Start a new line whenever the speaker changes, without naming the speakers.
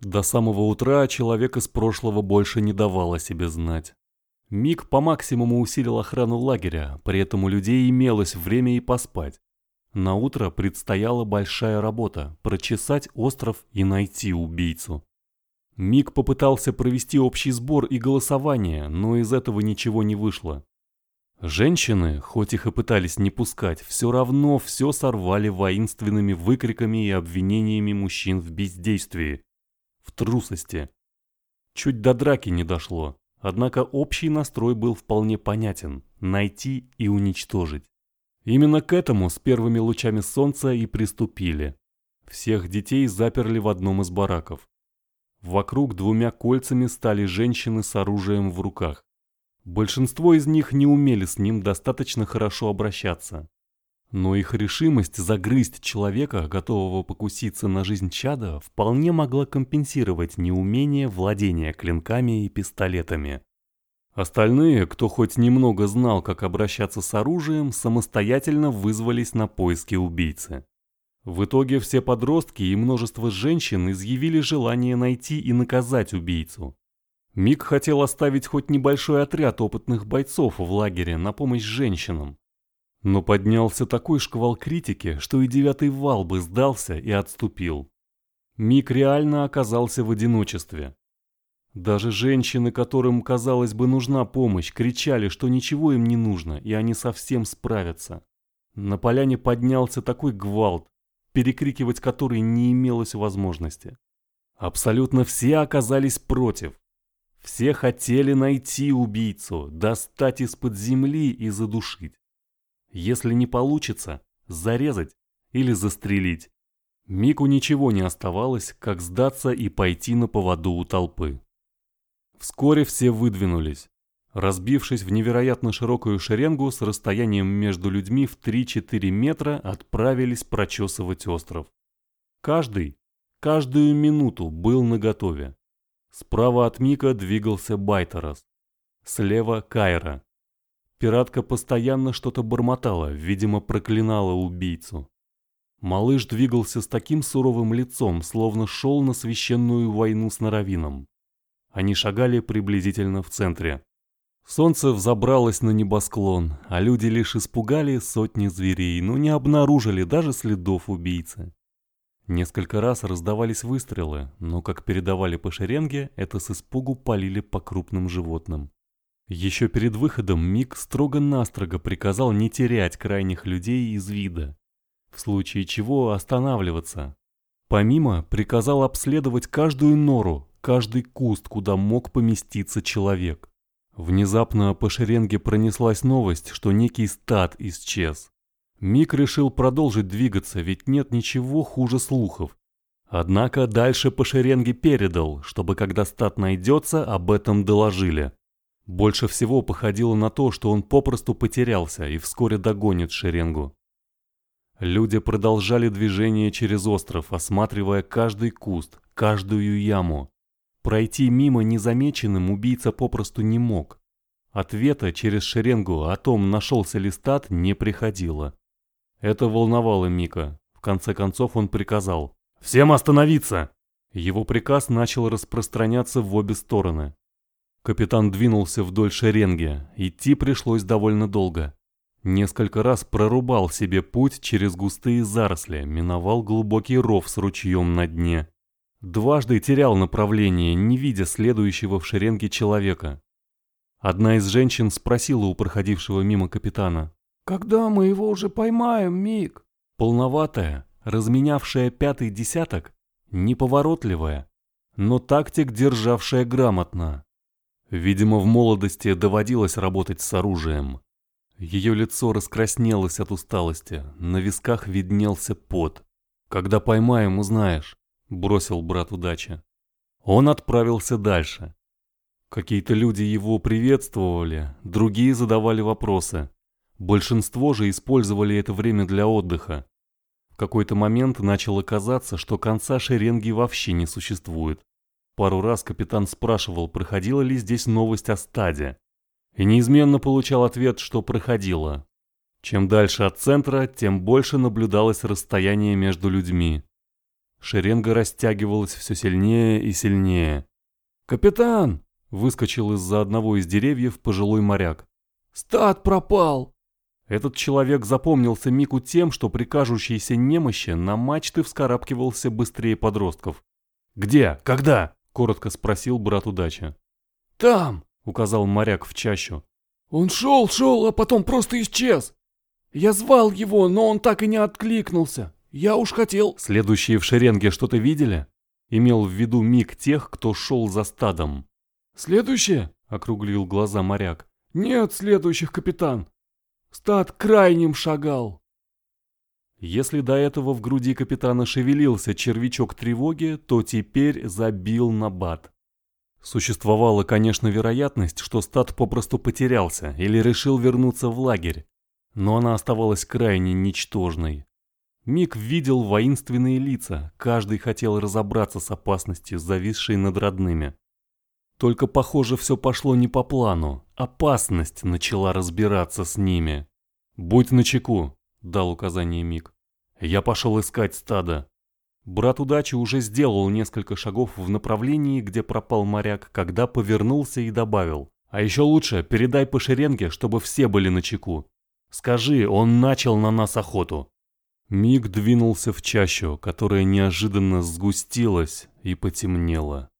До самого утра человек из прошлого больше не давал о себе знать. Миг по максимуму усилил охрану лагеря, при этом у людей имелось время и поспать. На утро предстояла большая работа – прочесать остров и найти убийцу. Миг попытался провести общий сбор и голосование, но из этого ничего не вышло. Женщины, хоть их и пытались не пускать, все равно все сорвали воинственными выкриками и обвинениями мужчин в бездействии, в трусости. Чуть до драки не дошло, однако общий настрой был вполне понятен – найти и уничтожить. Именно к этому с первыми лучами солнца и приступили. Всех детей заперли в одном из бараков. Вокруг двумя кольцами стали женщины с оружием в руках. Большинство из них не умели с ним достаточно хорошо обращаться. Но их решимость загрызть человека, готового покуситься на жизнь чада, вполне могла компенсировать неумение владения клинками и пистолетами. Остальные, кто хоть немного знал, как обращаться с оружием, самостоятельно вызвались на поиски убийцы. В итоге все подростки и множество женщин изъявили желание найти и наказать убийцу. Мик хотел оставить хоть небольшой отряд опытных бойцов в лагере на помощь женщинам. Но поднялся такой шквал критики, что и девятый вал бы сдался и отступил. Мик реально оказался в одиночестве. Даже женщины, которым, казалось бы, нужна помощь, кричали, что ничего им не нужно, и они совсем справятся. На поляне поднялся такой гвалт, перекрикивать который не имелось возможности. Абсолютно все оказались против. Все хотели найти убийцу, достать из-под земли и задушить. Если не получится, зарезать или застрелить. Мику ничего не оставалось, как сдаться и пойти на поводу у толпы. Вскоре все выдвинулись, разбившись в невероятно широкую шеренгу с расстоянием между людьми в 3-4 метра отправились прочесывать остров. Каждый, каждую минуту был наготове. Справа от Мика двигался Байтерас, слева Кайра. Пиратка постоянно что-то бормотала, видимо, проклинала убийцу. Малыш двигался с таким суровым лицом, словно шел на священную войну с Наравином. Они шагали приблизительно в центре. Солнце взобралось на небосклон, а люди лишь испугали сотни зверей, но не обнаружили даже следов убийцы. Несколько раз раздавались выстрелы, но, как передавали по шеренге, это с испугу полили по крупным животным. Еще перед выходом Мик строго-настрого приказал не терять крайних людей из вида, в случае чего останавливаться. Помимо, приказал обследовать каждую нору, каждый куст, куда мог поместиться человек. Внезапно по шеренге пронеслась новость, что некий стад исчез. Мик решил продолжить двигаться, ведь нет ничего хуже слухов. Однако дальше по шеренге передал, чтобы когда стад найдется, об этом доложили. Больше всего походило на то, что он попросту потерялся и вскоре догонит шеренгу. Люди продолжали движение через остров, осматривая каждый куст, каждую яму. Пройти мимо незамеченным убийца попросту не мог. Ответа через шеренгу о том, нашелся ли стат, не приходило. Это волновало Мика. В конце концов он приказал «Всем остановиться!». Его приказ начал распространяться в обе стороны. Капитан двинулся вдоль шеренги, идти пришлось довольно долго. Несколько раз прорубал себе путь через густые заросли, миновал глубокий ров с ручьем на дне. Дважды терял направление, не видя следующего в шеренге человека. Одна из женщин спросила у проходившего мимо капитана.
«Когда мы его уже поймаем, Мик?»
Полноватая, разменявшая пятый десяток, неповоротливая, но тактик державшая грамотно. Видимо, в молодости доводилось работать с оружием. Ее лицо раскраснелось от усталости, на висках виднелся пот. «Когда поймаем, узнаешь». — бросил брат удачи. Он отправился дальше. Какие-то люди его приветствовали, другие задавали вопросы. Большинство же использовали это время для отдыха. В какой-то момент начало казаться, что конца шеренги вообще не существует. Пару раз капитан спрашивал, проходила ли здесь новость о стаде. И неизменно получал ответ, что проходила. Чем дальше от центра, тем больше наблюдалось расстояние между людьми. Шеренга растягивалась все сильнее и сильнее.
«Капитан!»
— выскочил из-за одного из деревьев пожилой моряк.
«Стат пропал!»
Этот человек запомнился Мику тем, что при кажущейся немощи на мачты вскарабкивался быстрее подростков. «Где? Когда?» — коротко спросил брат удачи.
«Там!»
— указал моряк в чащу.
«Он шел, шел, а потом просто исчез. Я звал его, но он так и не откликнулся. Я уж хотел...»
«Следующие в шеренге что-то видели?» Имел в виду Мик тех, кто шел за стадом.
«Следующее?»
— округлил глаза моряк.
«Нет следующих, капитан. Стад крайним шагал».
Если до этого в груди капитана шевелился червячок тревоги, то теперь забил на бат. Существовала, конечно, вероятность, что стад попросту потерялся или решил вернуться в лагерь, но она оставалась крайне ничтожной. Мик видел воинственные лица, каждый хотел разобраться с опасностью, зависшей над родными. Только, похоже, все пошло не по плану. Опасность начала разбираться с ними. «Будь начеку», — дал указание Мик. «Я пошел искать стадо». Брат удачи уже сделал несколько шагов в направлении, где пропал моряк, когда повернулся и добавил. «А еще лучше передай по шеренге, чтобы все были начеку. Скажи, он начал на нас охоту». Миг двинулся в чащу, которая неожиданно сгустилась и потемнела.